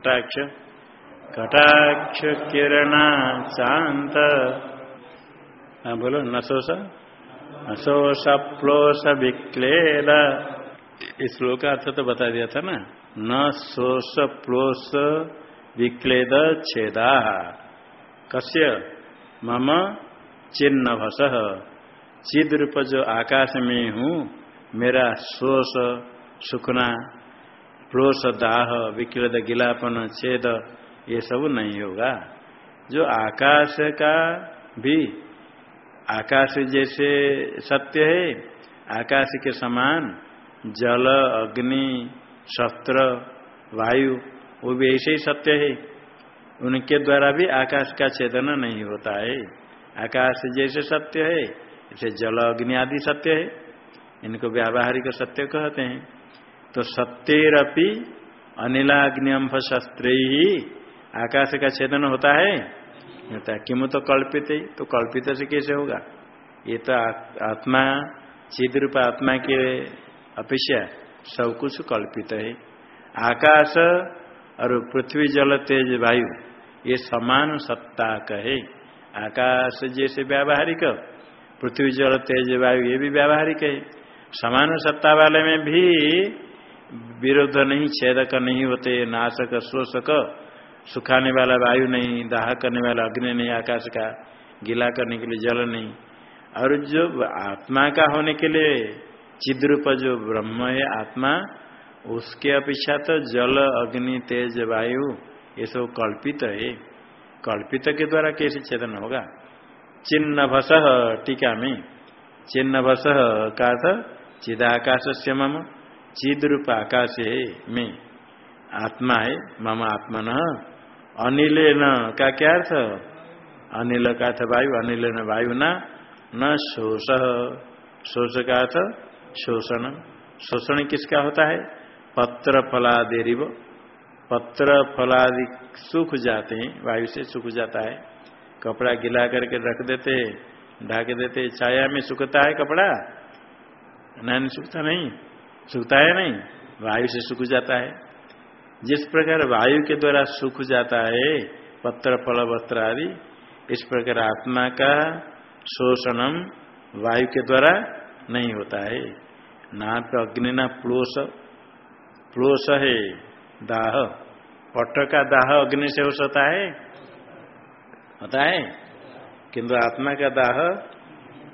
कटाक्ष। कटाक्ष किरण शांत हाँ बोलो नशोस नशोस प्लोस विक्लेद इस श्लोक का अर्थ तो बता दिया था ना? न शोष प्लोस, विक्लेद, छेदा। कस्य? मम चिन्ह भस चिद रूप जो आकाश में हूँ, मेरा शोष, सुखना प्रोस दाह विकृत गिलापन छेद ये सब नहीं होगा। जो आकाश का भी, आकाश जैसे सत्य है, आकाश के समान, जल, अग्नि, शस्त्र, वायु, वो भी ऐसे ही सत्य है। उनके द्वारा भी आकाश का छेदन नहीं होता है। आकाश जैसे सत्य है, जैसे जल, अग्नि आदि सत्य है। इनको व्यावहारिक सत्य कहते हैं। तो सत्यरअपी अनिलाग्निम्फ शस्त्र ही? आकाश का छेदन होता है। होता है किमु तो कल्पित? ही तो कल्पित से कैसे होगा? ये तो आत्मा चिद रूप आत्मा के अपेक्षा सब कुछ कल्पित है। आकाश और पृथ्वी जल तेज वायु, ये समान सत्ता कहे आकाश जैसे व्यावहारिक, पृथ्वी जल तेज वायु, ये भी व्यावहारिक है। समान सत्ता वाले में भी विरोध नहीं छेदक नहीं होते नाशक शोषक सुखाने वाला वायु नहीं दाह करने वाला अग्नि नहीं आकाश का गिला करने के लिए जल नहीं। और जो आत्मा का होने के लिए चिद्रूप जो ब्रह्म है आत्मा उसके अपेक्षा तो जल अग्नि तेज वायु ये सब कल्पित है। कल्पित के द्वारा कैसे छेदन होगा? चिन्ह भस टीका में। चिन्ह भस का चिदाकाश से मम। चिद रूप आकाश है मैं आत्मा है, मम आत्मा न अनिल का क्या अर्थ? अनिल का अर्थ वायु अनिल वायु न न शोष। शोष का अर्थ शोषण। शोषण किसका होता है? पत्र फलादि पत्र फलादि सूख जाते हैं, वायु से सूख जाता है। कपड़ा गिला करके रख देते, ढाके देते, छाया में सूखता है कपड़ा? नहीं, सूखता नहीं। सूखता है नहीं, वायु से सूख जाता है। जिस प्रकार वायु के द्वारा सूख जाता है, पत्र, फल, वस्त्र आदि, इस प्रकार आत्मा का शोषणम वायु के द्वारा नहीं होता है। ना तो अग्नि, ना प्लोस प्लोस है दाह। पट का दाह अग्नि से हो सकता है? होता है। किंतु आत्मा का दाह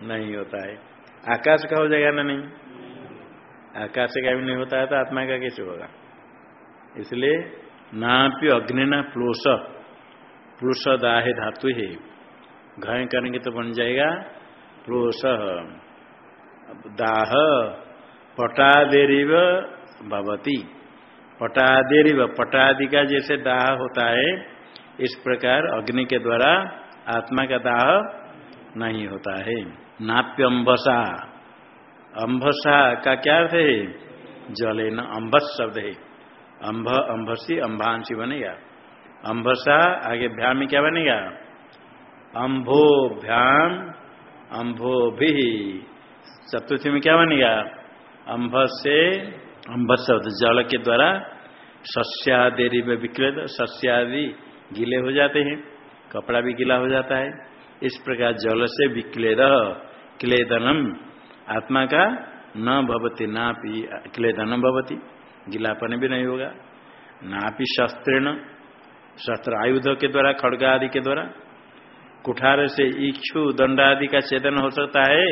नहीं होता है। आकाश का हो जाएगा ना नहीं? आकाश का भी नहीं होता है तो आत्मा का कैसे होगा? इसलिए नाप्य अग्नि न प्लोस प्लुष दाहे धातु है। घय करेंगे तो बन जाएगा प्लोस दाह पटादेरिव भवती। पटादेरिव, पटादि का जैसे दाह होता है, इस प्रकार अग्नि के द्वारा आत्मा का दाह नहीं होता है। नाप्यम्बसा अम्भसा का क्या अर्थ है? जल न अम्भस शब्द है। अम्भ अम्भसी अम्भांसी बनेगा। अम्भसा आगे भ्याम क्या बनेगा? अम्भो भ्याम अम्भो भी चतुर्थी में क्या बनेगा? अम्भ से अम्भ शब्द जल के द्वारा सस्यादि में विकृत, सस्यादि गीले हो जाते हैं। कपड़ा भी गीला हो जाता है। इस प्रकार जल से विक्लेद, क्लेदनम। आत्मा का न भवती ना पी क्लेदन भवती गिलापन भी नहीं होगा। ना पी शस्त्रेण, शस्त्र आयुध के द्वारा, खड़ग आदि के द्वारा, कुठार से इक्षु दंड आदि का छेदन हो सकता है?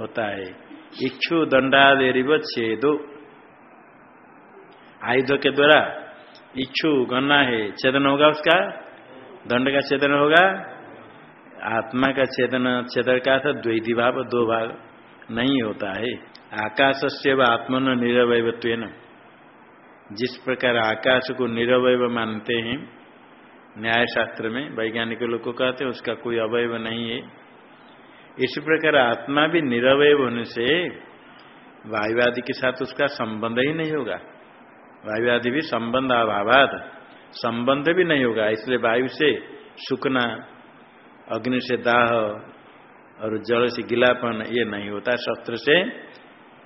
होता है। इक्षु दंडादि छेदो आयुध के द्वारा इच्छु गन्ना है छेदन होगा उसका? दंड का छेदन होगा। आत्मा का छेदन छेदन का था द्वैधी भाव दो भाग। नहीं होता है। आकाश से व आत्मन निरवयत्व जिस प्रकार आकाश को निरवय मानते हैं न्याय शास्त्र में, वैज्ञानिक लोग को कहते हैं, उसका कोई अवयव नहीं है। इसी प्रकार आत्मा भी निरवय होने से वायुवादि के साथ उसका संबंध ही नहीं होगा। वायुवादि भी संबंध अभावाद। संबंध भी नहीं होगा, इसलिए वायु से सुखना, अग्नि से दाह और जल से गिलापन ये नहीं होता, शस्त्र से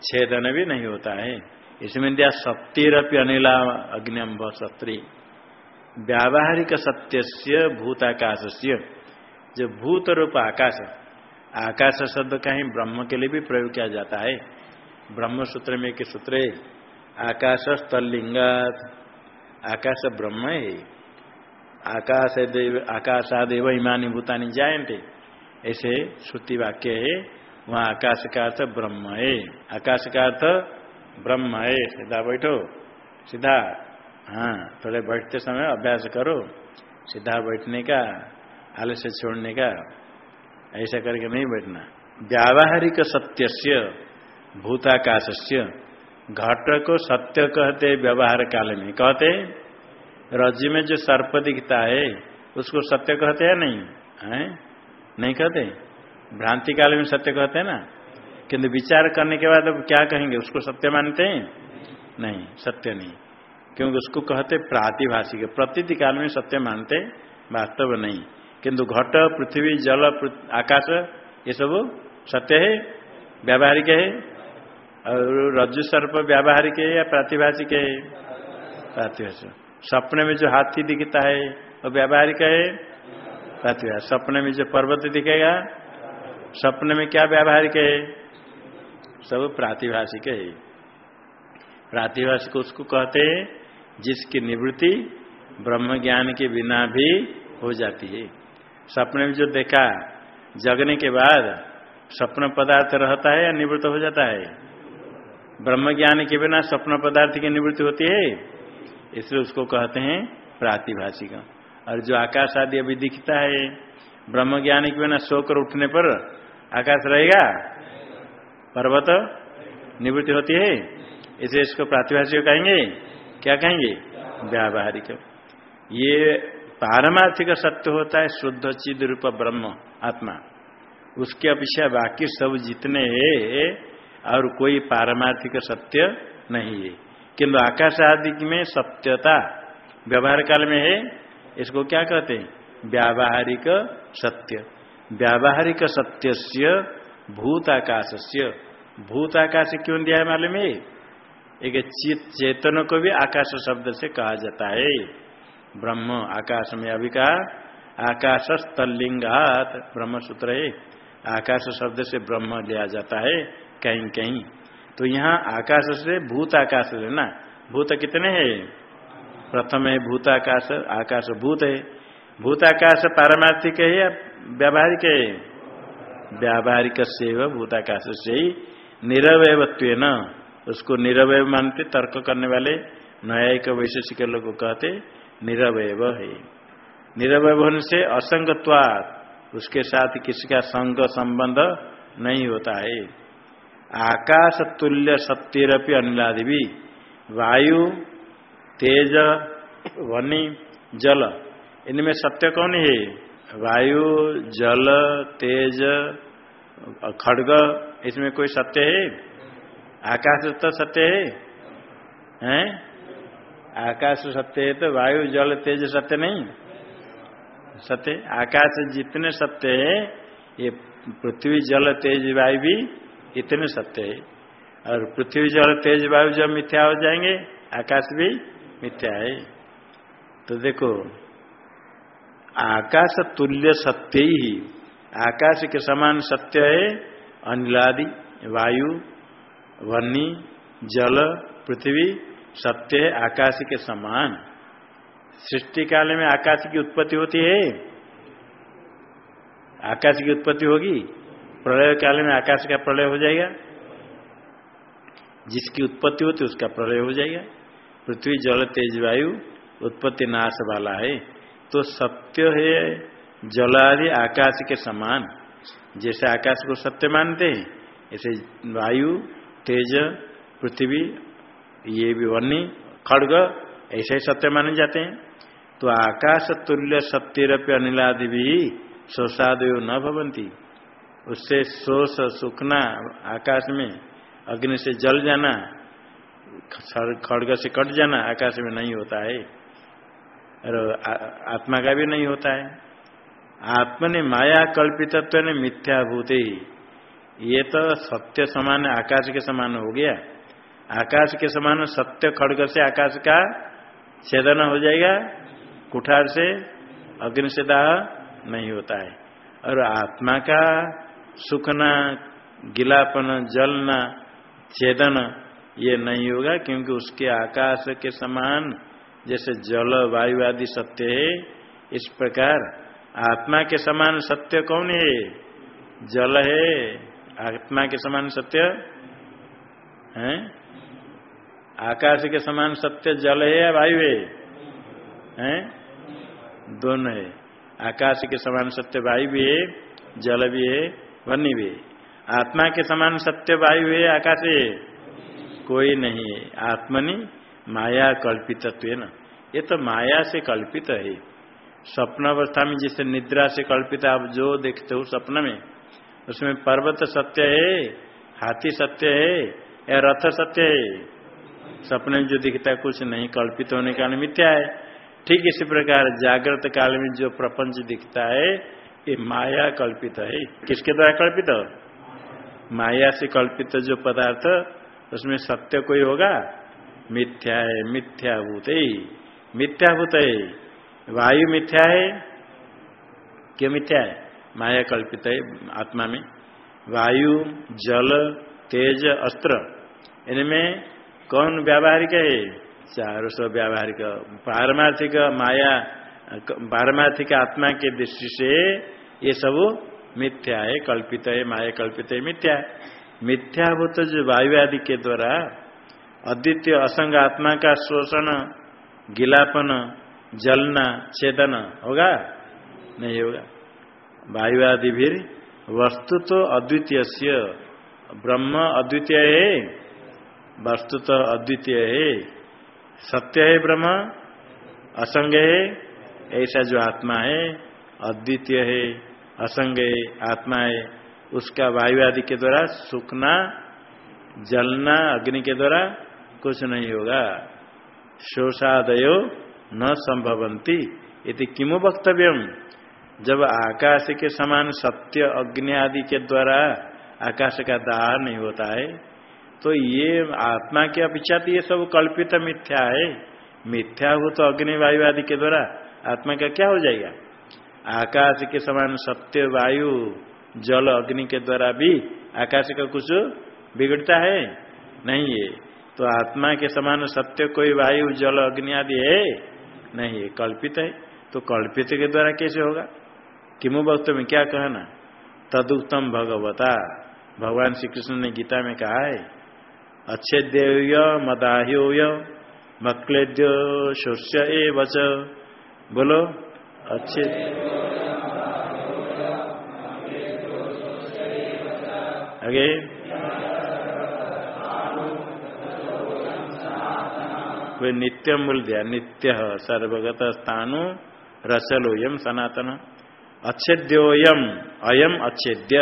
छेदन भी नहीं होता है। इसमें दिया सप्तिरपि अनिला अग्निम्भ शस्त्री व्यावहारिक सत्य से भूताकाश से जो भूत रूप आकाश आकाश शब्द का ही ब्रह्म के लिए भी प्रयोग किया जाता है। ब्रह्म सूत्र में एक सूत्र है आकाश स्थलिंगात आकाश ब्रह्म है। आकाश देव, आकाशादेव इमानी भूतानी जायते ऐसे श्रुति वाक्य है। वहाँ आकाश का अर्थ ब्रह्म है। आकाश का अर्थ ब्रह्म है। सीधा बैठो। सीधा हाँ थोड़े बैठते समय अभ्यास करो। सीधा बैठने का, आलस्य छोड़ने का, ऐसा करके नहीं बैठना। व्यावहारिक सत्य से भूताकाश से घट को सत्य कहते व्यवहार काल में। कहते, रज्जु में जो सर्प दिखता है, उसको सत्य कहते हैं नहीं? है? नहीं कहते? भ्रांति काल में सत्य कहते हैं ना? किंतु विचार करने के बाद अब क्या कहेंगे? उसको सत्य मानते हैं? नहीं, सत्य नहीं। क्योंकि उसको कहते प्रातिभाषिक प्रतीति काल में सत्य मानते वास्तव नहीं। किंतु घट, पृथ्वी, जल आकाश, ये सब सत्य है? व्यावहारिक है? और रज्जु सर्प व्यावहारिक है या प्रातिभाषिक है? प्रातिभाषिक। सपने में जो हाथी दिखता है, वो व्यावहारिक है? प्रातिभाषिक सपने में जो पर्वत दिखेगा, सपने में क्या व्यावहारिक है सब प्रातिभाषिक है। प्रातिभाषिक उसको कहते हैं, जिसकी निवृत्ति ब्रह्म ज्ञान के बिना भी हो जाती है। सपने में जो देखा, जगने के बाद स्वप्न पदार्थ रहता है या निवृत्त हो जाता है? ब्रह्म ज्ञान के बिना स्वप्न पदार्थ की निवृत्ति होती है। इसलिए उसको कहते हैं प्रातिभाषिक। और जो आकाश आदि अभी दिखता है ब्रह्म ज्ञान के बिना सोकर उठने पर आकाश रहेगा? पर्वत निवृत्ति होती है। इसे इसको प्रातिभाषिक कहेंगे। क्या कहेंगे? व्यावहारिक। ये पारमार्थिक सत्य होता है, शुद्ध चिद रूप ब्रह्म, आत्मा। उसके अपेक्षा बाकी सब जितने हैं, और कोई पारमार्थिक सत्य नहीं है। किंतु आकाश आदि में सत्यता व्यवहार काल में है इसको क्या कहते हैं? व्यावहारिक सत्य। व्यावहारिक सत्य से भूताकाश से भूताकाश क्यों दिया है मालूम है? एक चित, चेतन को भी आकाश शब्द से कहा जाता है। ब्रह्म आकाश में अभी कहा आकाश स्थलिंगात ब्रह्म सूत्र है। आकाश शब्द से ब्रह्म लिया जाता है कहीं कहीं तो यहाँ आकाश से भूत आकाश है ना, भूत कितने हैं? प्रथम है भूताकाश आकाश भूत है भूताकाश पारमार्थिक है या व्यावहारिक है? व्यावहारिक से भूताकाश से ही निरवयत्व न उसको निरवय मानते, तर्क करने वाले, न्यायिक वैशेषिक लोग कहते निरवय है। निरवय होने से असंगत्वात। उसके साथ किसी का संग, संबंध नहीं होता है। आकाश तुल्य सत्यरपि अनिलादि वायु तेज वनी जल। इनमें सत्य कौन है? वायु, जल, तेज, खड़ग। इसमें कोई सत्य है? आकाश तो सत्य है। हैं? आकाश सत्य है तो वायु, जल, तेज सत्य नहीं। सत्य? आकाश जितने सत्य है, ये पृथ्वी, जल, तेज, वायु भी इतने सत्य है। और पृथ्वी, जल, तेज, वायु जब मिथ्या हो जाएँगे, आकाश भी मिथ्या है। तो देखो, आकाश तुल्य सत्य ही। आकाश के समान सत्य है, अनिलादि, वायु वन्नी जल, पृथ्वी, सत्य है, आकाश के समान। सृष्टि काल में आकाश की उत्पत्ति होती है। आकाश की उत्पत्ति होगी, प्रलय काल में आकाश का प्रलय हो जाएगा। जिसकी उत्पत्ति होती उसका प्रलय हो जाएगा। पृथ्वी, जल, तेज वायु, उत्पत्ति, नाश वाला है। तो सत्य है, जल आदि आकाश के समान। जैसे आकाश को सत्य मानते हैं, ऐसे वायु, तेज, पृथ्वी, ये भी वन्नी खड़ग, ऐसे ही सत्य माने जाते हैं। तो आकाश तुल्य सत्यरप्य अनिलादि भी शोषादयो न भवंती। उससे शोष, सुखना आकाश में, अग्नि से जल जाना खड़ग से कट जाना, आकाश में नहीं होता है। और आत्मा का भी नहीं होता है। आत्मा ने माया कल्पितत्व ने मिथ्याभूत ही। ये तो सत्य समान, आकाश के समान हो गया। आकाश के समान सत्य खड़ग से आकाश का छेदन हो जाएगा, कुठार से अग्नि से दाह नहीं होता है। और आत्मा का सुखना, गिलापन, जलना, छेदन ये नहीं होगा क्योंकि उसके आकाश के समान, जैसे जल, वायु आदि सत्य है, इस प्रकार आत्मा के समान सत्य कौन है? जल है। आत्मा के समान सत्य है? आकाश के समान सत्य जल है या वायु है? हैं? दोनों है। आकाश के समान सत्य वायु भी है, जल भी है वन्य भी है। आत्मा के समान सत्य वायु है, आकाश है। कोई नहीं आत्मनि माया कल्पित ये तो माया से कल्पित है। स्वप्न अवस्था में जैसे निद्रा से कल्पित आप जो देखते हो स्वप्न में, उसमें पर्वत सत्य है, हाथी सत्य है, या रथ सत्य है? सपने में जो दिखता है कुछ नहीं, कल्पित होने का मिथ्या है। ठीक इसी प्रकार जागृत काल में जो प्रपंच दिखता है, ये माया कल्पित है। किसके द्वारा कल्पित? माया से कल्पित जो पदार्थ उसमें सत्य कोई होगा? मिथ्या है मिथ्याभूत है। मिथ्याभूत है। वायु मिथ्या है। क्यों मिथ्या है? माया कल्पित है आत्मा में। वायु, जल, तेज, अस्त्र। इनमें कौन व्यावहारिक है? चारों सौ व्यावहारिक। पारमार्थिक माया, पारमार्थिक आत्मा के दृष्टि से ये सब मिथ्या है, कल्पित है, माया कल्पित है, मिथ्या मिथ्याभूत जो वायु आदि के द्वारा, अद्वितीय असंग आत्मा का शोषण, गिलापन, जलना छेदन होगा? नहीं होगा। वायु आदि भी वस्तु तो अद्वितीय ब्रह्म अद्वितीय है वस्तु तो अद्वितीय है। सत्य है ब्रह्म, असंग है, ऐसा जो आत्मा है, अद्वितीय है, असंग है, आत्मा है। उसका वायु आदि के द्वारा सुखना, जलना, अग्नि के द्वारा कुछ नहीं होगा। शोषादयो न संभवंती। इति किमु वक्तव्यम? जब आकाश के समान सत्य, अग्नि आदि के द्वारा आकाश का दाह नहीं होता है तो ये आत्मा की अपेक्षा तो ये सब कल्पित मिथ्या है। मिथ्या हो तो अग्नि, वायु आदि के द्वारा आत्मा का क्या हो जाएगा? आकाश के समान सत्य, वायु जल अग्नि के द्वारा भी आकाश का कुछ बिगड़ता है? नहीं है। तो आत्मा के समान सत्य कोई वायु, जल, अग्नि आदि है? नहीं है। कल्पित है। तो कल्पित के द्वारा कैसे होगा? किमु वक्त में क्या कहना? तदुक्तम भगवता। भगवान श्री कृष्ण ने गीता में कहा है अच्छे देव्य मदाह्यो मक्लेद्यो शोष्य ए बोलो, अच्छे आगे कोई नित्य मूल दिया नित्य, सर्वगत स्थानु रसलोयम सनातन। अच्छेद्योयम अयम अच्छेद्य।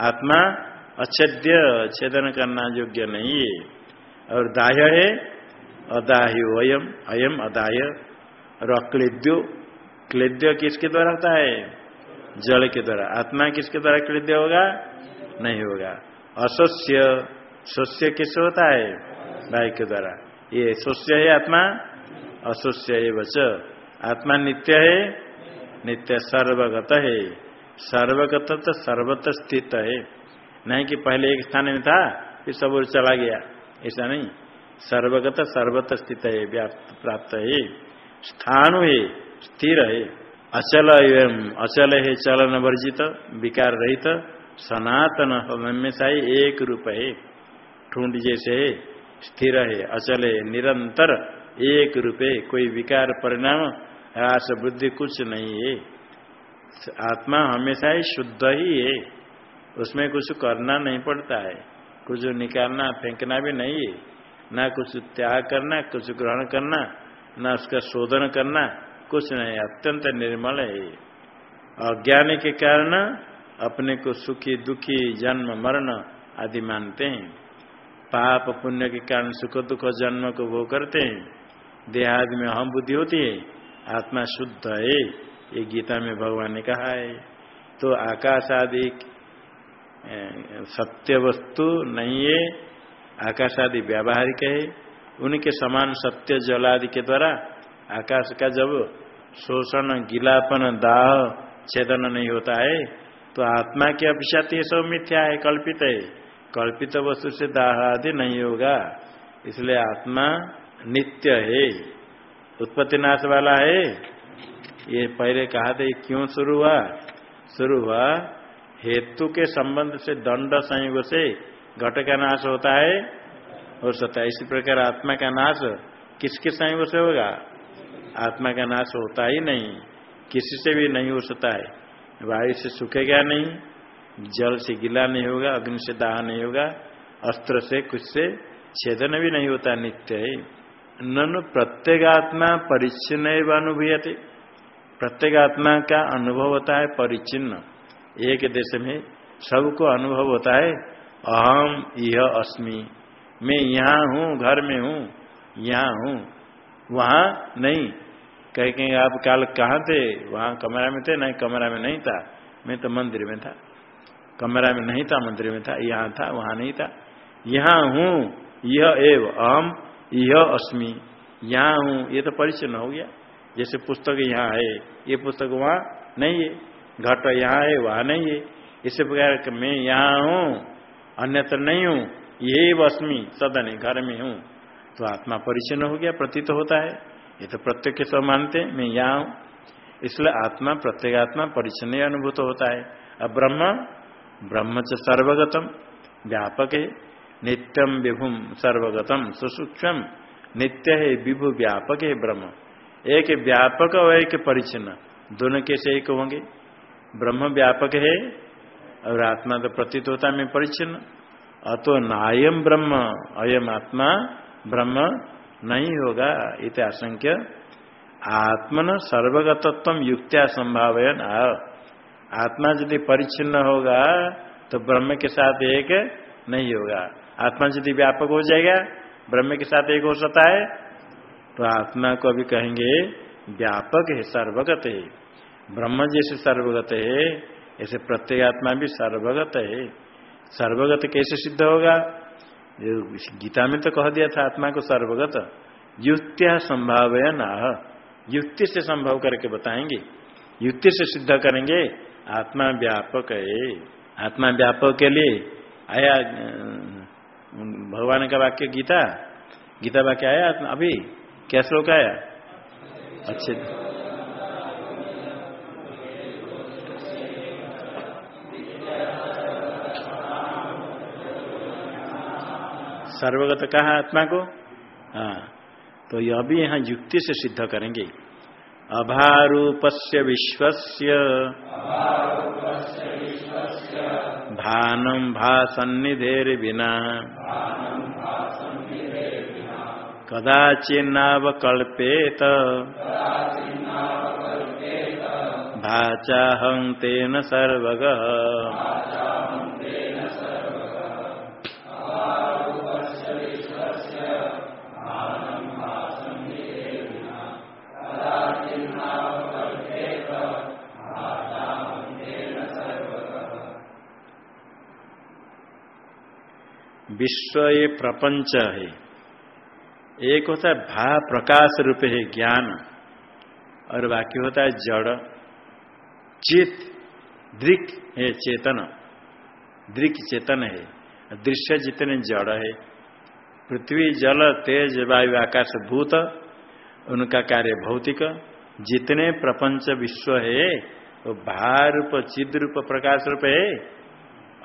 आत्मा अच्छेद्य, छेदन करना योग्य नहीं है। और दाह्य है अदाह्यो अयम अयम अदाह्य। और अक्लेद्यो, क्लेद्य किसके द्वारा होता है? जल के द्वारा। आत्मा किसके द्वारा क्लेद्य होगा? नहीं होगा। असोस्य, सोस्य किससे होता है? वायु के द्वारा। ये सोस्य है आत्मा, असोस्य है बच आत्मा नित्य है, नित्य सर्वगत है। सर्वगत तो सर्वत स्थित है। नहीं कि पहले एक स्थान में था, फिर सब और चला गया। ऐसा नहीं। सर्वगत सर्वत स्थित है, व्याप्त, प्राप्त है। स्थान है, स्थिर है। अचल एवं अचल है, चलन वर्जित, विकार रहित। सनातन हमेशा ही एक रूप है। ठूंड जैसे है स्थिर है, अचल है, निरंतर एक रूप कोई विकार परिणाम ह्रास बुद्धि कुछ नहीं है। आत्मा हमेशा ही शुद्ध ही है। उसमें कुछ करना नहीं पड़ता है। कुछ निकालना, फेंकना भी नहीं है। ना कुछ त्याग करना, कुछ ग्रहण करना, ना उसका शोधन करना, कुछ नहीं। अत्यंत निर्मल है। अज्ञान के कारण अपने को सुखी दुखी जन्म मरण आदि मानते हैं। पाप पुण्य के कारण सुख दुख जन्म को वो करते हैं। देहादि में अहम बुद्धि होती है। आत्मा शुद्ध है, ये गीता में भगवान ने कहा है। तो आकाश आदि सत्य वस्तु नहीं है, आकाश आदि व्यावहारिक है। उनके समान सत्य जल आदि के द्वारा आकाश का जब शोषण, गिलापन, दाह छेदन नहीं होता है तो आत्मा की अभिशात ये सब मिथ्या है, कल्पित है। कल्पित वस्तु से दाह आदि नहीं होगा। इसलिए आत्मा नित्य है। उत्पत्ति नाश वाला है। ये पहले कहा था क्यों शुरू हुआ? शुरू हुआ हेतु के संबंध से दंड संयोग से घट का नाश होता है हो सकता है इसी प्रकार आत्मा का नाश किसके संयोग से होगा? आत्मा का नाश होता ही नहीं। किसी से भी नहीं हो सकता है। वायु से सूखेगा नहीं, जल से गिला नहीं होगा, अग्नि से दाह नहीं होगा, अस्त्र से कुछ से छेदन भी नहीं होता नित्य है। ननु प्रत्येगात्मा परिच्छिन्न अनुभूयते। प्रत्येगात्मा का अनुभव होता है परिचिन्न एक देश में सबको अनुभव होता है, अहम यह अस्मि। मैं यहाँ हूँ, घर में हूँ, यहाँ हूँ, वहाँ नहीं। कह कहेंगे, आप काल कहाँ थे? वहाँ कमरा में थे? नहीं, कमरा में नहीं था। मैं तो मंदिर में था। कमरा में नहीं था, मंदिर में था। यहाँ था, वहाँ नहीं था। यहाँ हूँ, यह एव अहम, यह अस्मि। यहाँ हूँ, ये तो परिचय न हो गया। जैसे पुस्तक यहाँ है, ये पुस्तक वहाँ नहीं है। घट यहाँ है, वहाँ नहीं है। इसी प्रकार मैं यहाँ हूँ, अन्यत्र नहीं हूँ। यही वस्मी सदन घर में हूँ। तो आत्मा परिचय हो गया, प्रतीत होता है। ये तो प्रत्येक के सब मानते मैं यहाँ हूँ। इसलिए आत्मा प्रत्येगात्मा परिचन्न अनुभूत होता है। अब ब्रह्म ब्रह्म च सर्वगतम, व्यापक है। नित्यम विभुम सर्वगतम, सुसूक्ष्म। नित्य है, विभु व्यापक है, ब्रह्म। एक व्यापक और एक परिचिन्न, दोनों कैसे एक होंगे? ब्रह्म व्यापक है, और आत्मा तो प्रतीत होता है, मैं परिचिन्न। अतो नायम ब्रह्म अयम आत्मा ब्रह्म नहीं होगा, इत आशंक्य आत्मन सर्वगतत्व युक्त्या संभावयन। आत्मा यदि परिच्छिन्न होगा तो ब्रह्म के साथ एक नहीं होगा। आत्मा यदि व्यापक हो जाएगा, ब्रह्म के साथ एक हो सकता है। तो आत्मा को अभी कहेंगे, व्यापक है, सर्वगत है। ब्रह्म जैसे सर्वगत है, ऐसे प्रत्येक आत्मा भी सर्वगत है। सर्वगत कैसे सिद्ध होगा? गीता में तो कह दिया था आत्मा को सर्वगत, युक्त्या संभावया ना युक्ति से संभव करके बताएँगे। युक्ति से सिद्ध करेंगे, आत्मा व्यापक है। आत्मा व्यापक के लिए आया भगवान का वाक्य गीता। गीता वाक्य आया अभी? क्या श्लोक आया? अच्छे। सर्वगत कहा आत्मा को हाँ। तो यह भी यहाँ युक्ति से सिद्ध करेंगे। अभारूप से विश्व भानम भासन्निधेर बिना कदाचिन्नावकल्पेत। भाचाहं तेन सर्वग। विश्व ये प्रपंच है। एक होता है भा प्रकाश रूप है ज्ञान, और बाकी होता है जड़। चित, दृक है चेतन। दृक चेतन है। दृश्य जितने जड़ है। पृथ्वी, जल, तेज, वायु, आकाश, भूत, उनका कार्य भौतिक। जितने प्रपंच विश्व है, वो भारूप चिद रूप प्रकाश रूप है।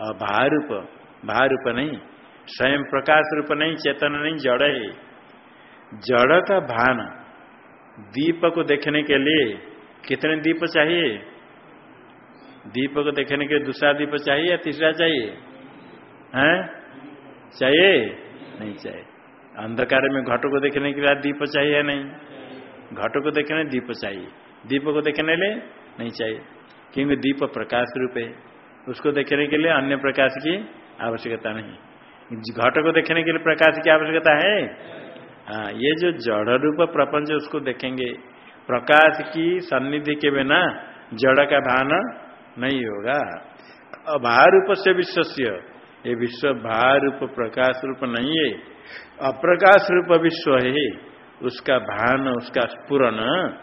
अभारूप भारूप नहीं। स्वयं प्रकाश रूप नहीं, चेतन नहीं, जड़ है। जड़ का भान दीप को देखने के लिए कितने दीप चाहिए? दीप को देखने के लिए दूसरा दीप चाहिए या तीसरा चाहिए? हैं? चाहिए? नहीं चाहिए। अंधकार में घट को देखने के लिए दीप चाहिए नहीं? घट को देखने दीप चाहिए। दीप को देखने लिए नहीं चाहिए। क्योंकि दीप प्रकाश रूप है। उसको देखने के लिए अन्य प्रकाश की आवश्यकता नहीं। घट को देखने के लिए प्रकाश की आवश्यकता है? हाँ ये जो जड़ रूप प्रपंच उसको देखेंगे। प्रकाश की सन्निधि के बिना जड़ का भान नहीं होगा। अभार रूप से विश्वस्य। ये विश्व भार रूप प्रकाश रूप नहीं है। अप्रकाश रूप विश्व है। उसका भान, उसका स्पुरन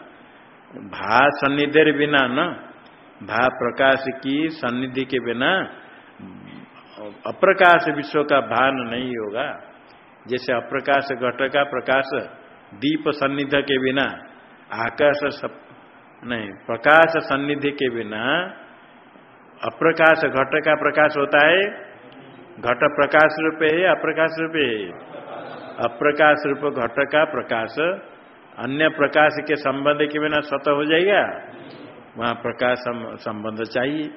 भा सन्निधि बिना न, भा प्रकाश की सन्निधि के बिना अप्रकाश विश्व का भान नहीं होगा। जैसे अप्रकाश घट का प्रकाश दीप सन्निध के बिना, आकाश सब नहीं, प्रकाश सन्निधि के बिना अप्रकाश घट का प्रकाश होता है। घट प्रकाश रूप है, अप्रकाश रूप है। अप्रकाश रूप घट का प्रकाश अन्य प्रकाश के संबंध के बिना स्वतः हो जाएगा। वहाँ प्रकाश संबंध चाहिए।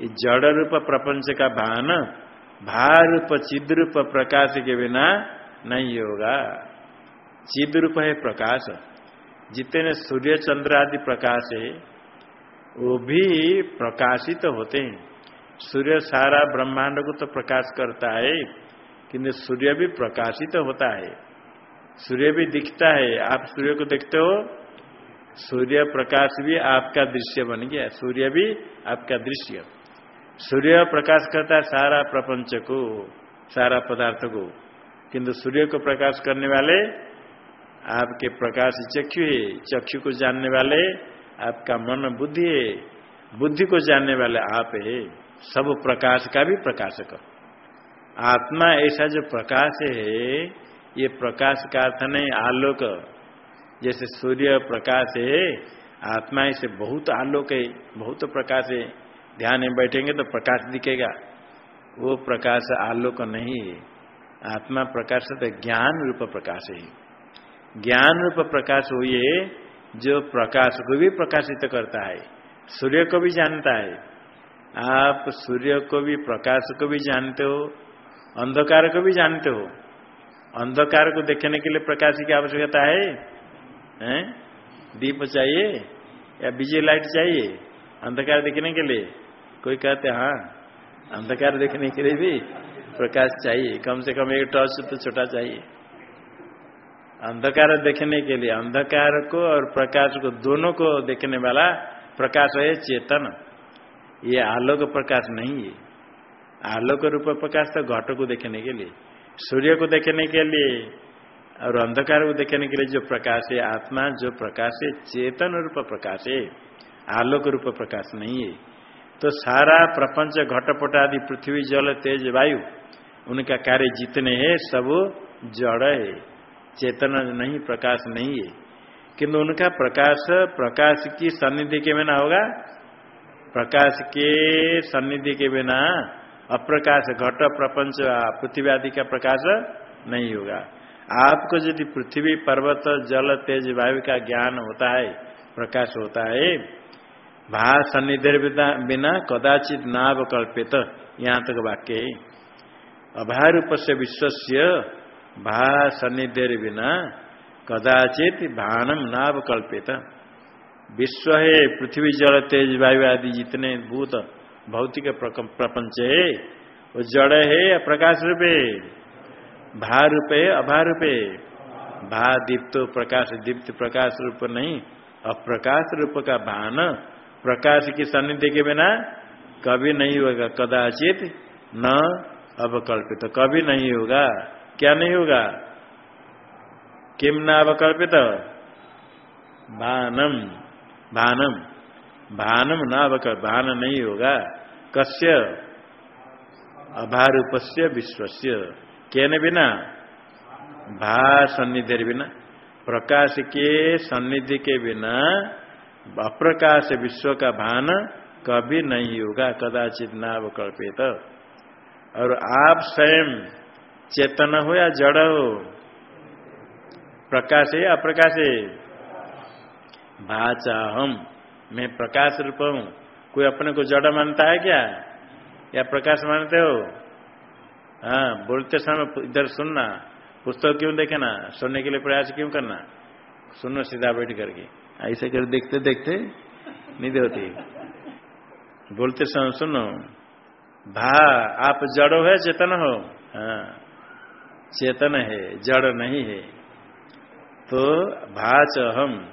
जड़ रूप प्रपंच का भान भार रूप चिद रूप प्रकाश के बिना नहीं होगा। चिद रूप है प्रकाश। जितने सूर्य चंद्र आदि प्रकाश है, वो भी प्रकाशित तो होते हैं। सूर्य सारा ब्रह्मांड को तो प्रकाश करता है, किंतु सूर्य भी प्रकाशित तो होता है। सूर्य भी दिखता है। आप सूर्य को देखते हो, सूर्य प्रकाश भी आपका दृश्य बन गया। सूर्य भी आपका दृश्य। सूर्य प्रकाश करता है सारा प्रपंच को सारा पदार्थ को किंतु सूर्य को प्रकाश करने वाले आपके प्रकाश चक्षु है चक्षु को जानने वाले आपका मन बुद्धि है बुद्धि को जानने वाले आप है। सब प्रकाश का भी प्रकाशक। आत्मा ऐसा जो प्रकाश है, ये प्रकाश का अर्थ नहीं, आलोक। जैसे सूर्य प्रकाश है, आत्मा इसे बहुत आलोक है, बहुत प्रकाश है। ध्यान में बैठेंगे तो प्रकाश दिखेगा। वो प्रकाश आलोक नहीं है। आत्मा प्रकाश तो ज्ञान रूप प्रकाश है। ज्ञान रूप प्रकाश हुई जो प्रकाश को भी प्रकाशित करता है। सूर्य को भी जानता है। आप सूर्य को भी, प्रकाश को भी जानते हो, अंधकार को भी जानते हो। अंधकार को देखने के लिए प्रकाश की आवश्यकता है? हैं? दीप चाहिए या बिजली लाइट चाहिए अंधकार देखने के लिए? कोई कहते हाँ अंधकार देखने के लिए भी प्रकाश चाहिए। कम से कम एक टॉर्च तो छोटा चाहिए। अंधकार देखने के लिए, अंधकार को और प्रकाश को, दोनों को देखने वाला प्रकाश है चेतन। ये आलोक प्रकाश नहीं है। आलोक रूप प्रकाश तो घट को देखने के लिए। सूर्य को देखने के लिए और अंधकार को देखने के लिए जो प्रकाश है आत्मा, जो प्रकाश है चेतन रूप प्रकाश है। आलोक रूप प्रकाश नहीं है। तो सारा प्रपंच घटपट आदि पृथ्वी जल तेज वायु, उनका कार्य जितने हैं, सब जड़ है। चेतन नहीं, प्रकाश नहीं है। किंतु उनका प्रकाश प्रकाश की सन्निधि के बिना होगा? प्रकाश के सन्निधि के बिना अप्रकाश, घट प्रपंच, पृथ्वी आदि का प्रकाश नहीं होगा। आपको यदि पृथ्वी, पर्वत, जल, तेज, वायु का ज्ञान होता है, प्रकाश होता है भा सन्निधि बिना कदाचित नाव कल्पित यहाँ तक वाक्य। है अभारूप से विश्वस्य भा सन्निधि बिना कदाचित भानम नाव कल्पित। विश्व है पृथ्वी जल तेज वायु आदि जितने भूत भौतिक प्रपंच है वो जड़ है या प्रकाश रूप? भा रूप अभा रूप भा दीप्त प्रकाश दीप्त प्रकाश रूप नहीं, अप्रकाश रूप का भान प्रकाश की सन्निधि के बिना कभी नहीं होगा। कदाचित न अवकल्पित। कभी नहीं होगा। क्या नहीं होगा? किम नावकल्पित भानम। भानम। भानम नावक भान नहीं होगा। कस्य? अभारूप से विश्वस्य। केन बिना? भा सन्निधि बिना। प्रकाश के सन्निधि के बिना अप्रकाश विश्व का भान कभी नहीं होगा, कदाचित नावकल्पित और आप स्वयं चेतन हो या जड़ हो? प्रकाश है अप्रकाश है? भाचा हम, मैं प्रकाश रूप हूँ। कोई अपने को जड़ मानता है क्या? या प्रकाश मानते हो? हाँ बोलते समय इधर सुनना। पुस्तक क्यों देखना सुनने के लिए प्रयास क्यों करना? सुनो, सीधा बैठ करके। ऐसे कर देखते देखते निधि होती। बोलते सुनो सुनो। भा, आप जड़ो है, चेतन हो। हाँ। चेतन है, जड़ नहीं है। तो भाच हम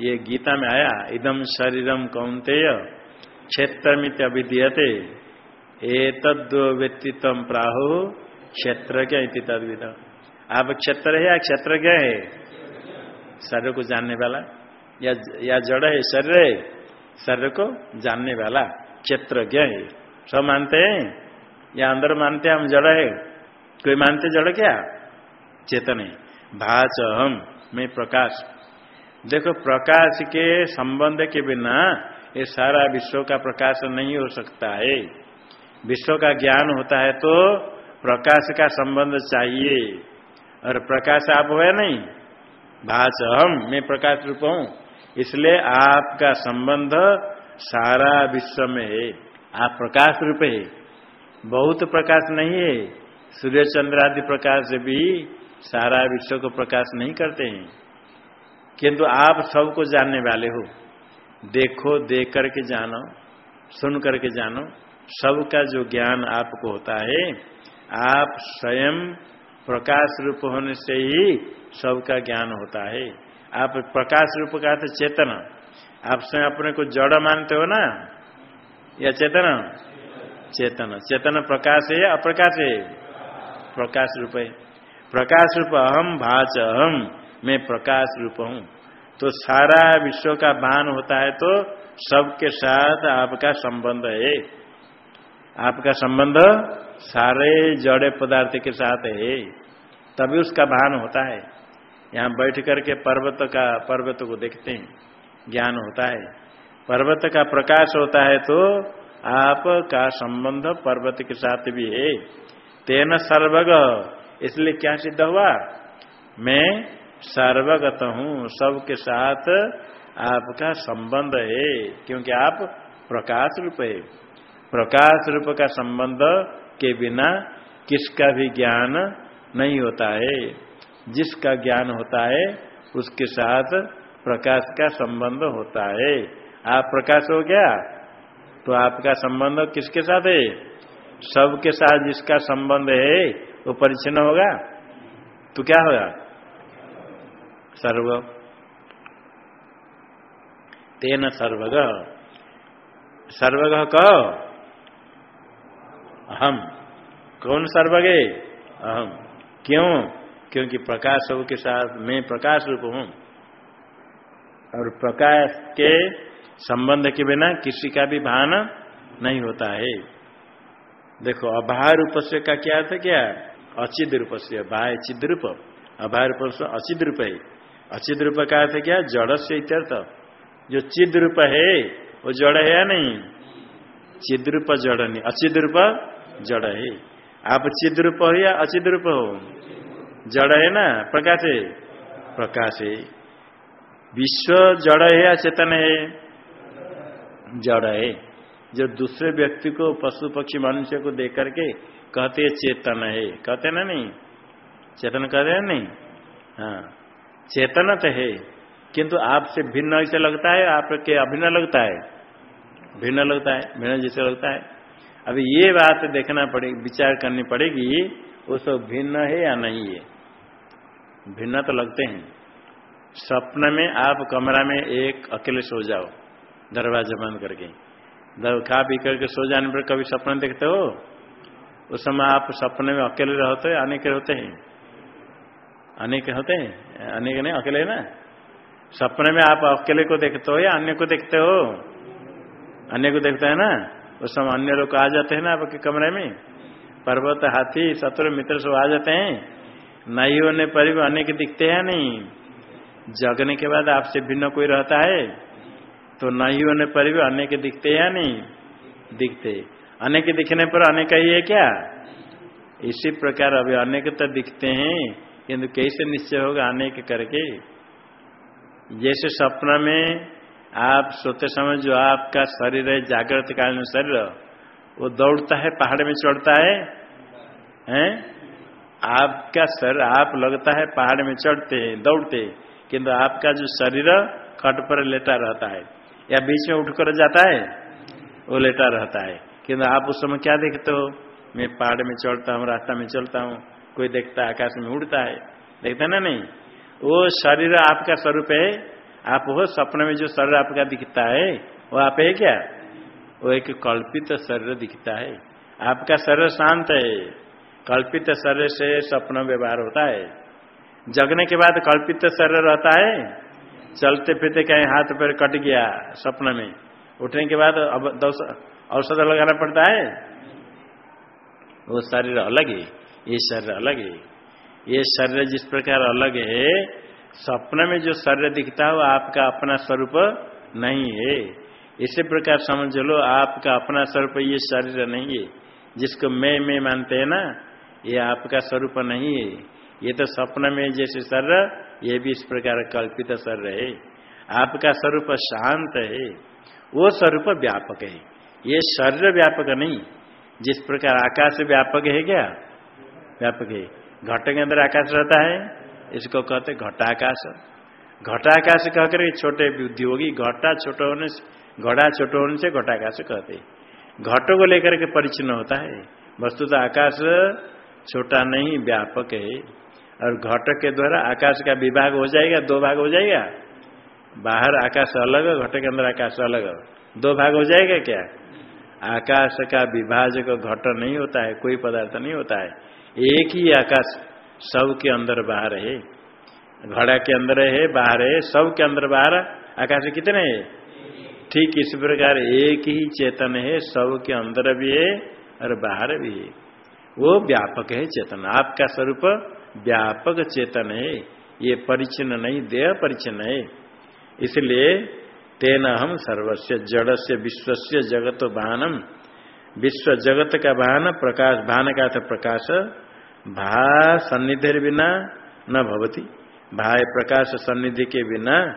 ये गीता में आया इदम शरीरम कौंतेय क्षेत्र मित अभिधीयते। तद व्यक्तित्व प्राहु क्षेत्र क्या तद्विद आप क्षेत्र है या क्षेत्र क्या है? शरीर को जानने वाला। या या जड़ है शरीर है, शरीर को जानने वाला क्षेत्र है। सब मानते हैं? या अंदर मानते हम जड़ है? कोई मानते जड़ क्या? चेतन है। भाच हम में प्रकाश। देखो, प्रकाश के संबंध के बिना ये सारा विश्व का प्रकाश नहीं हो सकता है। विश्व का ज्ञान होता है तो प्रकाश का संबंध चाहिए। और प्रकाश आप है नहीं? भाष हम मैं प्रकाश रूप हूँ। इसलिए आपका संबंध सारा विश्व में है। आप प्रकाश रूप है। बहुत प्रकाश नहीं है। सूर्य चंद्र आदि प्रकाश भी सारा विश्व को प्रकाश नहीं करते हैं। किंतु आप सबको जानने वाले हो। देखो, देख करके जानो, सुन करके जानो, सबका जो ज्ञान आपको होता है, आप स्वयं प्रकाश रूप होने से ही सबका ज्ञान होता है। आप प्रकाश रूप का तो चेतन। आप स्वयं अपने को जड़ मानते हो ना? या चेतन? चेतन। चेतन प्रकाश है या अप्रकाश है? प्रकाश रूप है। प्रकाश रूप अहम भाच अहम मैं प्रकाश रूप हूँ। तो सारा विश्व का भान होता है तो सबके साथ आपका संबंध है। आपका संबंध सारे जड़े पदार्थ के साथ है। तभी उसका भान होता है। यहाँ बैठ करके पर्वत का, पर्वत को देखते हैं, ज्ञान होता है। पर्वत का प्रकाश होता है तो आपका संबंध पर्वत के साथ भी है। तेन सर्वग, इसलिए क्या सिद्ध हुआ? मैं सर्वगत हूँ, सबके साथ आपका संबंध है, क्योंकि आप प्रकाश रूप है। प्रकाश रूप का संबंध के बिना किसका भी ज्ञान नहीं होता है। जिसका ज्ञान होता है, उसके साथ प्रकाश का संबंध होता है। आप प्रकाश हो गया तो आपका संबंध किसके साथ है? सबके साथ जिसका संबंध है, वो परिचन्न होगा। तो क्या होगा? सर्व। तेन सर्वग। सर्वग कहो अहम। कौन सर्वगे? अहम। क्यों? क्योंकि प्रकाश के साथ, मैं प्रकाश रूप हूँ। और प्रकाश के संबंध के बिना किसी का भी भान नहीं होता है। देखो, अभार से का क्या अर्थ क्या? अचिद रूप से बाय चिद रूप। अभार रूप से अचिद रूप है। अचिद रूप का अर्थ क्या? जड़ से इत्यर्थ। जो चिद रूप है, वो जड़ है या नहीं? चिद रूप जड़ नहीं। अचिद रूप जड़ है। आप चिद रूप हो या अचिद रूप हो? जड़ है ना? प्रकाश है। प्रकाश है। विश्व जड़ है या चेतन है? जड़ है। जो दूसरे व्यक्ति को, पशु पक्षी मनुष्य को देख करके कहते है चेतन है। कहते ना नहीं? चेतन कहते हैं नहीं? हाँ। चेतन तो है। किंतु आपसे भिन्न ऐसे लगता है, आपके अभिन्न लगता है। भिन्न लगता है, भिन्न जैसे लगता है। अभी ये बात देखना पड़ेगी विचार करनी पड़ेगी, वो सब भिन्न है या नहीं है। भिन्न तो लगते हैं। स्वप्न में आप कमरा में एक अकेले सो जाओ, दरवाज़ा बंद करके। खा पी करके सो जाने पर कभी सपना देखते हो? उस समय आप सपने में अकेले रहते हैं, अनेक होते हैं। अनेक होते हैं? अनेक नहीं, अकेले ना? सपने में आप अकेले को देखते हो या अन्य को देखते हो? अन्य को देखते हैं ना? उस समय अन्य लोग आ जाते हैं ना आपके कमरे में? पर्वत, हाथी, शत्रु, मित्र सब आ जाते हैं। नहीं होने पर भी अनेक दिखते हैं नहीं। जगने के बाद आपसे भिन्न कोई रहता है तो नहीं होने पर भी अनेक दिखते हैं नहीं। दिखते। अनेक दिखने पर अनेक ही है क्या? इसी प्रकार अभी अनेक तो दिखते हैं, किंतु कैसे निश्चय होगा अनेक करके? जैसे सपना में आप सोते समय जो आपका शरीर है जागृत कालीन शरीर, वो दौड़ता है, पहाड़ में चढ़ता है, हैं? आपका शरीर, आप लगता है पहाड़ में चढ़ते हैं दौड़ते, किंतु आपका जो शरीर, खट पर लेटा रहता है। या बीच में उठकर जाता है, वो लेटा रहता है। किंतु आप उस समय क्या देखते हो? मैं पहाड़ में चढ़ता हूँ, रास्ता में चलता हूँ, कोई देखता आकाश में उड़ता है। देखते ना नहीं? वो शरीर आपका स्वरूप है। आप हो सपने में जो शरीर आपका दिखता है, वो आप है क्या? वो एक कल्पित शरीर दिखता है। आपका शरीर शांत है। कल्पित शरीर से सपना व्यवहार होता है। जगने के बाद कल्पित शरीर रहता है। चलते फिरते कहीं हाथ पैर कट गया स्वप्न में। उठने के बाद औषध लगाना पड़ता है। वो शरीर अलग है, ये शरीर अलग है। ये शरीर जिस प्रकार अलग है स्वप्न में जो शरीर दिखता है वो आपका अपना स्वरूप नहीं है। इसी प्रकार समझ लो, आपका अपना स्वरूप ये शरीर नहीं है। जिसको मैं मैं मानते हैं ना ये आपका स्वरूप नहीं है। ये तो स्वप्न में जैसे शरीर ये भी इस प्रकार कल्पित शरीर है। आपका स्वरूप शांत है। वो स्वरूप व्यापक है। ये शरीर व्यापक नहीं। जिस प्रकार आकाश व्यापक है क्या? व्यापक है। घट के अंदर आकाश रहता है। इसको कहते घटाकाश। घटाकाश कहकर छोटे बुद्धि होगी घटा छोटा होने से, घड़ा छोटे होने से घटाकाश कहते घटों को लेकर के परिचन्न होता है। वस्तु तो आकाश छोटा नहीं, व्यापक है। और घट के द्वारा आकाश का विभाग हो जाएगा, दो भाग हो जाएगा? बाहर आकाश अलग घट के अंदर आकाश अलग। दो भाग हो जाएगा क्या? आकाश का विभाजक घट नहीं होता है, कोई पदार्थ नहीं होता है। एक ही आकाश सब के अंदर बाहर है। घड़ा के अंदर है, बाहर है सब के अंदर बाहर। आकाश कितने है? ठीक इस प्रकार एक ही चेतन है सब के अंदर भी है और बाहर भी है। वो व्यापक है चेतन। आपका स्वरूप व्यापक चेतन है। ये परिचिन नहीं, देह परिचिन है। इसलिए तेन हम सर्वस्व जड़ से विश्व से जगत वाहनम विश्व जगत का वाहन प्रकाश, भान का अर्थ प्रकाश। भा सन्निधि बिना न भवती। भाई प्रकाश सन्निधि के बिना,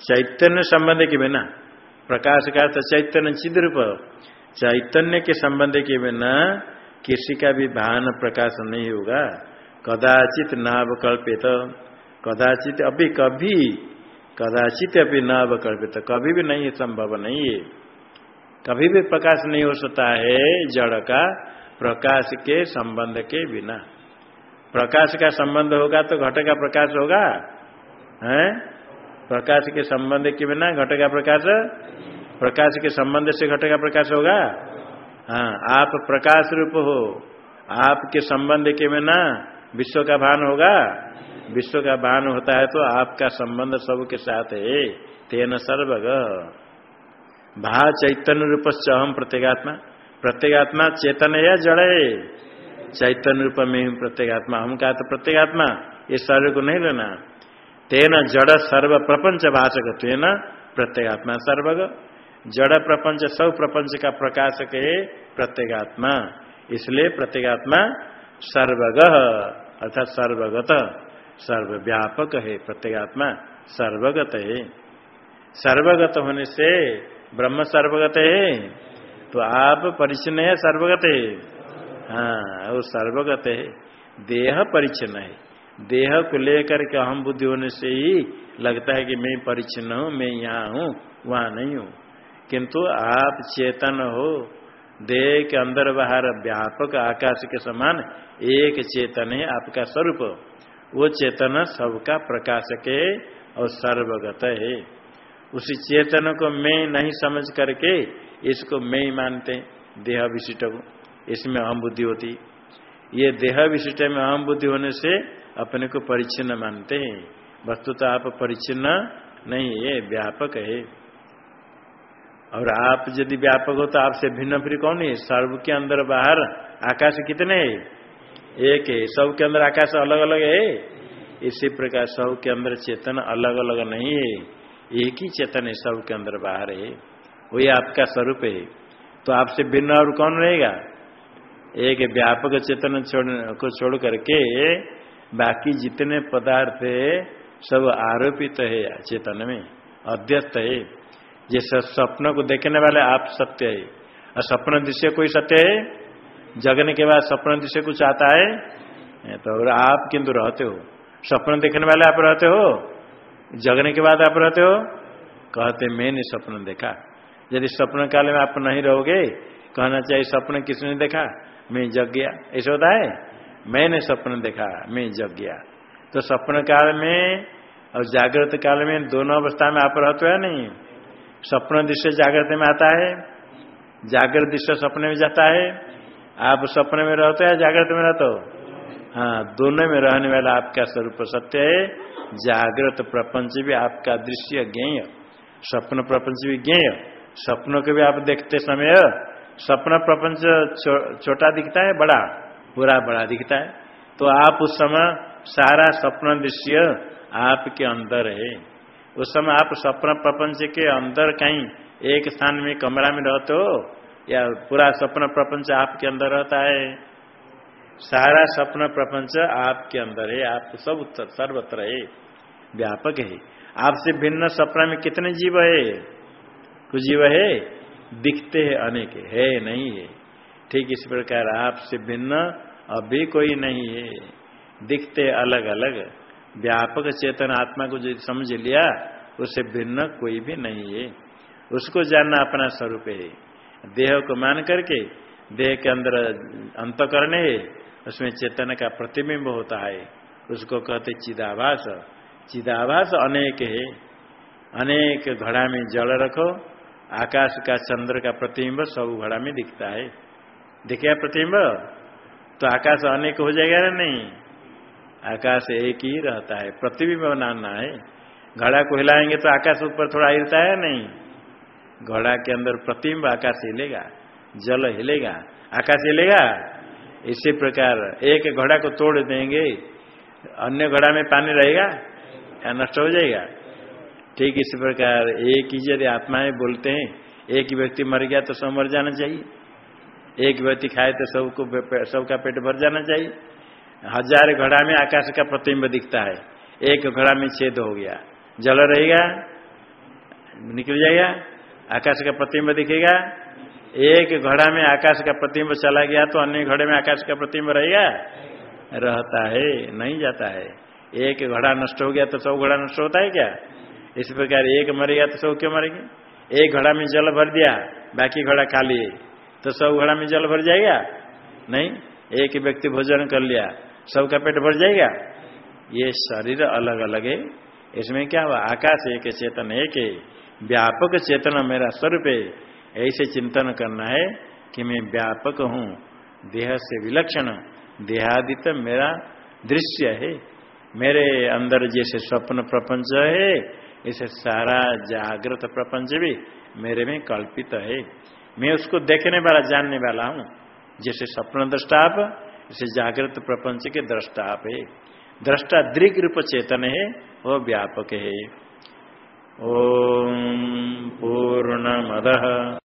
चैतन्य संबंध के बिना। प्रकाश का अर्थ चैतन्य चिद रूप चैतन्य के संबंध के बिना किसी का भी भान प्रकाश नहीं होगा। कदाचित नावकल्पित कदाचित अभी कभी, कदाचित अभी नावकल्पित कभी भी नहीं, संभव नहीं है। कभी भी प्रकाश नहीं हो सकता है जड़ का प्रकाश के संबंध के बिना। प्रकाश का संबंध होगा तो घट का प्रकाश होगा? हैं? प्रकाश के संबंध के बिना घट का प्रकाश? प्रकाश के संबंध से घट का प्रकाश होगा? हाँ आप प्रकाश रूप हो। आपके संबंध के बिना विश्व का भान होगा। विश्व का भान होता है तो आपका संबंध सबके साथ है। तेन सर्वग। भा चैतन्य रूप से अहम प्रत्येगात्मा। प्रत्येगात्मा चेतन है या जड़। चैतन्य रूप में ही प्रत्येगात्मा। हम कहा तो प्रत्येगात्मा, ये शरीर को नहीं लेना। तेना जड़ सर्व प्रपंच भाषक तेना प्रत्येगात्मा सर्वग। जड़ प्रपंच, सब प्रपंच का प्रकाशक है प्रत्येगात्मा। इसलिए प्रत्येगात्मा सर्वग, अर्थात सर्वगत, सर्वव्यापक है प्रत्येगात्मा, सर्वगत है। सर्वगत होने से ब्रह्म सर्वगत है तो आप परिचन्न है, सर्वगत है। हाँ वो सर्वगत है। देह परिचन्न है। देह को लेकर के अहम बुद्धि होने से ही लगता है कि मैं परिचन्न हूँ, मैं यहाँ हूँ, वहाँ नहीं हूँ। किंतु आप चेतन हो, देह के अंदर बाहर व्यापक आकाश के समान एक चेतन है आपका स्वरूप। वो चेतन सबका प्रकाशक है और सर्वगत है। उसी चेतन को मैं नहीं समझ करके इसको मैं ही। मानते देह विशिष्ट को इसमें अहम बुद्धि होती ये देह विशिष्ट में अहम बुद्धि होने से अपने को परिचिन्न मानते हैं। वस्तु तो आप परिचिन्न नहीं है, व्यापक है। और आप यदि व्यापक हो तो आपसे भिन्न फिर कौन है? सर्व के अंदर बाहर आकाश कितने है? एक है। सब के अंदर आकाश अलग अलग है? इसी प्रकार सब के अंदर चेतन अलग अलग नहीं है। एक ही चेतन है, सब के अंदर बाहर है। वही आपका स्वरूप है। तो आपसे भिन्न और कौन रहेगा? एक व्यापक चेतन छोड़, को छोड़ करके बाकी जितने पदार्थ है, सब आरोपित है चेतन में, अध्यस्त है। जैसे स्वप्न को देखने वाले आप सत्य है। और स्वप्न दृश्य कोई सत्य है? जगने के बाद स्वप्न दृश्य कुछ आता है? तो आप किंतु रहते हो स्वप्न देखने वाले आप रहते हो? जगने के बाद आप रहते हो? कहते, मैंने स्वप्न देखा। यदि स्वप्न काल में आप नहीं रहोगे, कहना चाहिए स्वप्न किसने देखा? मैं जग गया। ऐसे होता है? मैंने स्वप्न देखा, मैं जग गया। तो स्वप्न काल में और जागृत काल में दोनों अवस्था में आप रहते हो या नहीं? स्वप्न दृश्य जागृत में आता है जागृत दृश्य सपने में जाता है। आप सपने में रहते हैं जागृत में रहते हो? हाँ दोनों में रहने वाला आपका स्वरूप सत्य है। जागृत प्रपंच भी आपका दृश्य ज्ञेय। स्वप्न प्रपंच भी ज्ञेय। स्वप्नों को भी आप देखते समय स्वप्न प्रपंच छोटा चो, दिखता है बड़ा पूरा बड़ा दिखता है। तो आप उस समय सारा स्वप्न दृश्य आपके अंदर है। उस समय आप स्वप्न प्रपंच के अंदर कहीं एक स्थान में कमरा में रहते हो, या पूरा स्वप्न प्रपंच आपके अंदर रहता है? सारा स्वप्न प्रपंच आपके अंदर है। आप सब सर्वत्र है। व्यापक है। आपसे भिन्न सपना में कितने जीव है? कुछ जीव है? दिखते हैं अनेक। है नहीं है। ठीक इस प्रकार आपसे भिन्न अभी कोई नहीं है। दिखते अलग अलग व्यापक चेतन आत्मा को जो समझ लिया उससे भिन्न कोई भी नहीं है। उसको जानना अपना स्वरूप है। देह को मान करके, देह के अंदर अंत करने उसमें चेतन का प्रतिबिंब होता है। उसको कहते चिदाभास। चिदाभास अनेक है। अनेक घड़ा में जल रखो, आकाश का चंद्र का प्रतिबिंब सब घड़ा में दिखता है। दिखे प्रतिबिंब? तो आकाश अनेक हो जाएगा ना नहीं? आकाश एक ही रहता है, प्रतिबिंब बनाना है। घड़ा को हिलाएँगे तो आकाश ऊपर थोड़ा हिलता है नहीं? घड़ा के अंदर प्रतिबिंब आकाश हिलेगा, जल हिलेगा। आकाश हिलेगा? इसी प्रकार एक घड़ा को तोड़ देंगे, अन्य घड़ा में पानी रहेगा? या नष्ट हो जाएगा? ठीक इसी प्रकार एक ही यदि आत्माएँ बोलते हैं, एक ही व्यक्ति मर गया तो सब मर जाना चाहिए। एक व्यक्ति खाए तो सबको, सबका पेट भर जाना चाहिए। हज़ार घड़ा में आकाश का प्रतिबिंब दिखता है। एक घड़ा में छेद हो गया। जल रहेगा, निकल जाएगा, आकाश का प्रतिबिंब दिखेगा। एक घड़ा में आकाश का प्रतिबिंब चला गया तो अन्य घड़े में आकाश का प्रतिबिंब रहेगा? रहता है, नहीं जाता है। एक घड़ा नष्ट हो गया तो सब घड़ा नष्ट होता है क्या? इस प्रकार एक मरेगा तो सब क्यों मरेंगे? एक घड़ा में जल भर दिया, बाकी घड़ा खाली है तो सब घड़ा में जल भर जाएगा? नहीं, एक व्यक्ति भोजन कर लिया सबका पेट भर जाएगा? ये शरीर अलग अलग है। इसमें क्या हुआ? आकाश एक चेतन एक है। व्यापक चेतन मेरा स्वरूप है। ऐसे चिंतन करना है कि मैं व्यापक हूँ। देह से विलक्षण। देहादित मेरा दृश्य है। मेरे अंदर जैसे स्वप्न प्रपंच है इसे सारा जागृत प्रपंच भी मेरे में कल्पित है। मैं उसको देखने वाला, जानने वाला हूँ। जैसे स्वप्न दृष्टा आप इसे जागृत प्रपंच के दृष्टा आप है दृष्टा दृग रूप चेतन है वह व्यापक है। ओम पूर्ण मद